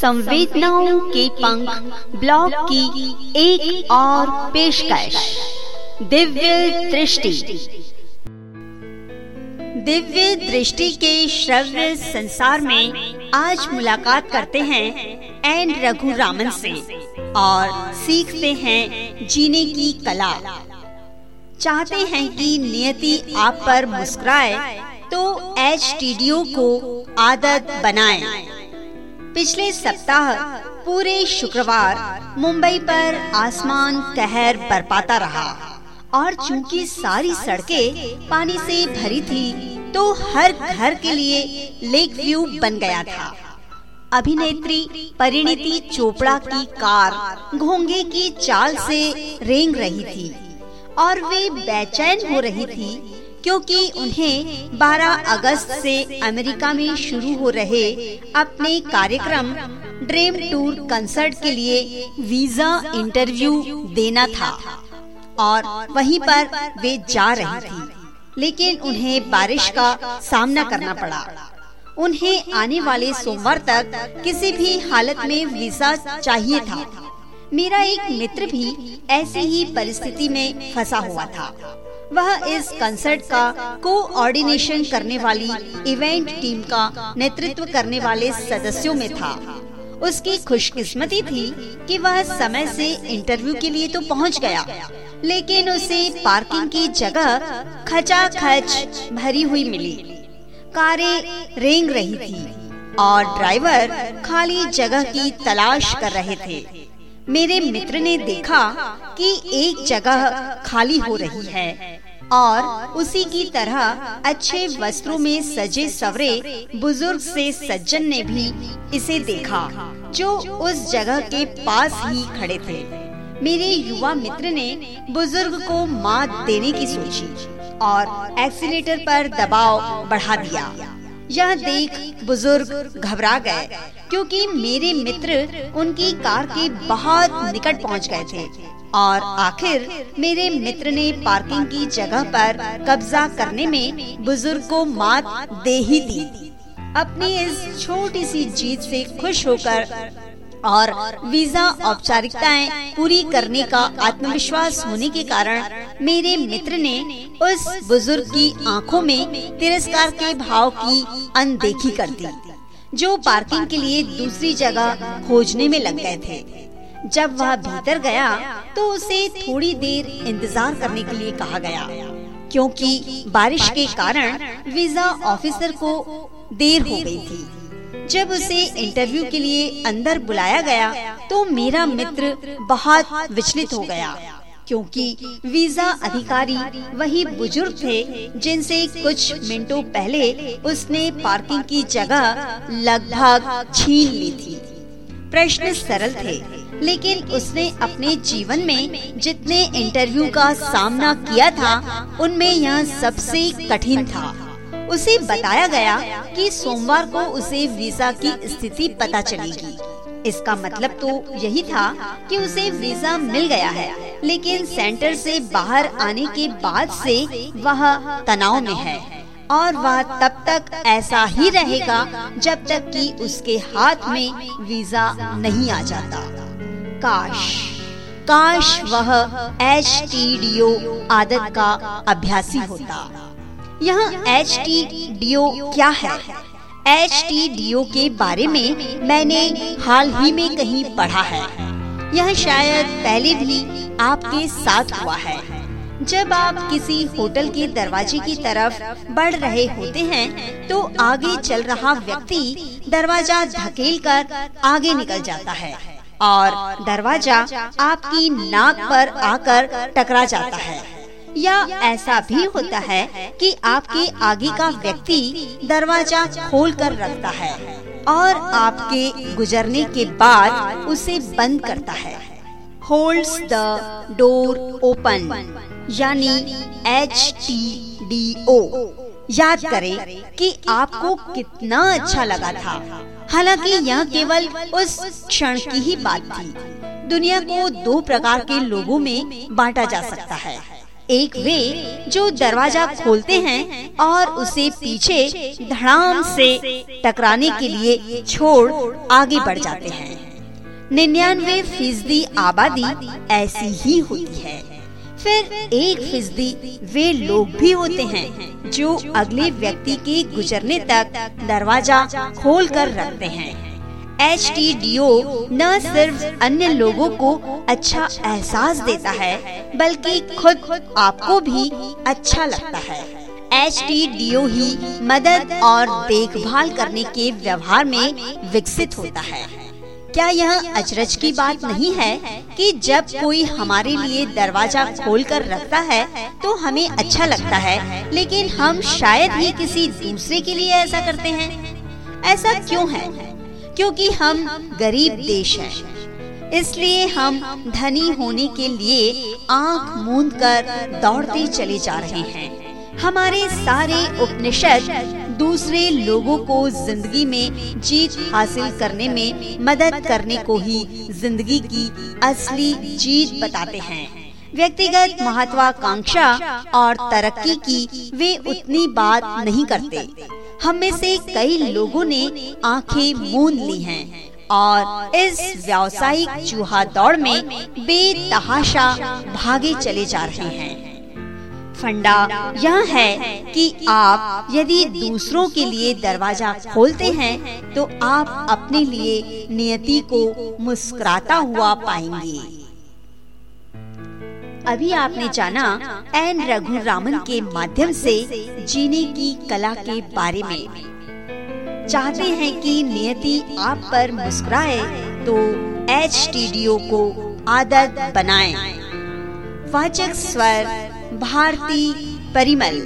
संवेदनाओं के पंख ब्लॉग की एक और पेशकश। दिव्य दृष्टि। दिव्य दृष्टि के श्रव्य संसार में आज मुलाकात करते हैं एन रघु रामन से और सीखते हैं जीने की कला। चाहते हैं कि नियति आप पर मुस्कुराए तो एच को आदत बनाएँ। पिछले सप्ताह, पूरे शुक्रवार, मुंबई पर आसमान कहर बरपाता रहा। और चूँकि सारी सड़कें पानी से भरी थी तो हर घर के लिए लेक व्यू बन गया था। अभिनेत्री परिणीति चोपड़ा की कार घोंगे की चाल से रेंग रही थी और वे बेचैन हो रही थी क्योंकि उन्हें 12 अगस्त से अमेरिका में शुरू हो रहे अपने कार्यक्रम ड्रीम टूर कंसर्ट के लिए वीज़ा इंटरव्यू देना था। और वहीं पर वे जा रही थी, लेकिन उन्हें बारिश का सामना करना पड़ा। उन्हें आने वाले सोमवार तक किसी भी हालत में वीज़ा चाहिए था। मेरा एक मित्र भी ऐसी ही परिस्थिति में फंसा हुआ था। वह इस कंसर्ट का कोऑर्डिनेशन करने वाली इवेंट टीम का नेतृत्व करने वाले सदस्यों में था। उसकी खुशकिस्मती थी कि वह समय से इंटरव्यू के लिए तो पहुँच गया, लेकिन उसे पार्किंग की जगह खचा खच भरी हुई मिली। कारें रेंग रही थी और ड्राइवर खाली जगह की तलाश कर रहे थे। मेरे मित्र ने देखा कि एक जगह खाली हो रही है और उसी की तरह अच्छे वस्त्रों में सजे सवरे बुज़ुर्ग से सज्जन ने भी इसे देखा, जो उस जगह के पास ही खड़े थे। मेरे युवा मित्र ने बुज़ुर्ग को मात देने की सोची और एक्सीटर पर दबाव बढ़ा दिया। यह देख बुज़ुर्ग घबरा गए, क्योंकि मेरे मित्र उनकी कार के बहुत निकट पहुँच गए थे। और आखिर मेरे मित्र ने पार्किंग की जगह पर कब्जा करने में बुज़ुर्ग को मात दे ही दी। अपनी इस छोटी सी जीत से खुश होकर और वीज़ा औपचारिकताएँ पूरी करने का आत्मविश्वास होने के कारण मेरे मित्र ने उस बुज़ुर्ग की आँखों में तिरस्कार के भाव की अनदेखी कर दी, जो पार्किंग के लिए दूसरी जगह खोजने में लग गए थे। जब वह भीतर गया तो उसे थोड़ी देर इंतज़ार करने के लिए कहा गया, क्योंकि बारिश के कारण वीज़ा ऑफिसर को देर हो गई थी। जब उसे इंटरव्यू के लिए अंदर बुलाया गया तो मेरा मित्र बहुत विचलित हो गया, क्योंकि वीज़ा अधिकारी वही बुज़ुर्ग थे जिनसे कुछ मिनटों पहले उसने पार्किंग की जगह लगभग छीन ली थी। प्रश्न सरल थे, लेकिन उसने अपने जीवन में जितने इंटरव्यू का सामना किया था, उनमें यह सबसे कठिन था। उसे बताया गया कि सोमवार को उसे वीज़ा की स्थिति पता चलेगी इसका मतलब तो यही था कि उसे वीज़ा मिल गया है। लेकिन सेंटर से बाहर आने के बाद से वह तनाव में है। और वह तब तक ऐसा ही रहेगा जब तक कि उसके हाथ में वीज़ा नहीं आ जाता। काश। काश। वह एच टी डी ओ आदत का अभ्यासी होता। यह एच क्या है? एच टी के बारे में मैंने हाल ही में कहीं पढ़ा है। यह शायद पहले भी आपके साथ हुआ है। जब आप किसी होटल के दरवाजे की तरफ़ बढ़ रहे होते हैं तो आगे चल रहा व्यक्ति दरवाज़ा धकेल कर आगे निकल जाता है और दरवाज़ा आपकी नाक पर आकर टकरा जाता है। या ऐसा भी होता है कि आपके आगे का व्यक्ति दरवाज़ा खोल कर रखता है और आपके गुजरने के बाद उसे बंद करता है। होल्ड्स द डोर ओपन यानी एच टी डी ओ याद करें कि आपको कितना अच्छा लगा था। हालाँकि यह केवल उस क्षण की ही बात थी। दुनिया को दो प्रकार के लोगों में बांटा जा सकता है। एक वे जो दरवाज़ा खोलते हैं और उसे पीछे धड़ाम से टकराने के लिए छोड़ आगे बढ़ जाते हैं। निन्यानवे फ़ीसदी आबादी ऐसी ही होती है। फिर एक फ़ीसदी वे लोग भी होते हैं जो अगले व्यक्ति के गुजरने तक दरवाज़ा खोल कर रखते हैं। एच टी डी ओ न सिर्फ़ अन्य लोगों को अच्छा एहसास देता है, बल्कि खुद आपको भी अच्छा लगता है। एच टी डी ओ ही मदद और देखभाल करने के व्यवहार में विकसित होता है। क्या यह अचरज की बात नहीं है कि जब कोई हमारे लिए दरवाज़ा खोल कर रखता है तो हमें अच्छा लगता है, लेकिन हम शायद ही किसी दूसरे के लिए ऐसा करते हैं? ऐसा क्यों है? क्योंकि हम गरीब देश हैं। इसलिए हम धनी होने के लिए आँख मूंद कर दौड़ते चले जा रहे हैं। हमारे सारे उपनिषद दूसरे लोगों को ज़िंदगी में जीत हासिल करने में मदद करने को ही ज़िंदगी की असली जीत बताते हैं। व्यक्तिगत महत्वाकांक्षा और तरक्की की वे उतनी बात नहीं करते। हम में से कई लोगों ने आँखें मूंद ली हैं और इस व्यावसायिक चूहा दौड़ में बेतहाशा भागे चले जा रहे हैं। फंडा, यह है कि आप यदि दूसरों के लिए दरवाज़ा खोलते हैं तो आप अपने लिए नियति को मुस्कुराता हुआ पाएँगे। अभी आपने जाना एन रघु रामन के माध्यम से जीने की कला के बारे में चाहते हैं कि नियति आप पर मुस्कुराए तो एच टी को आदत बनाएँ। वाचक स्वर, भारती परिमल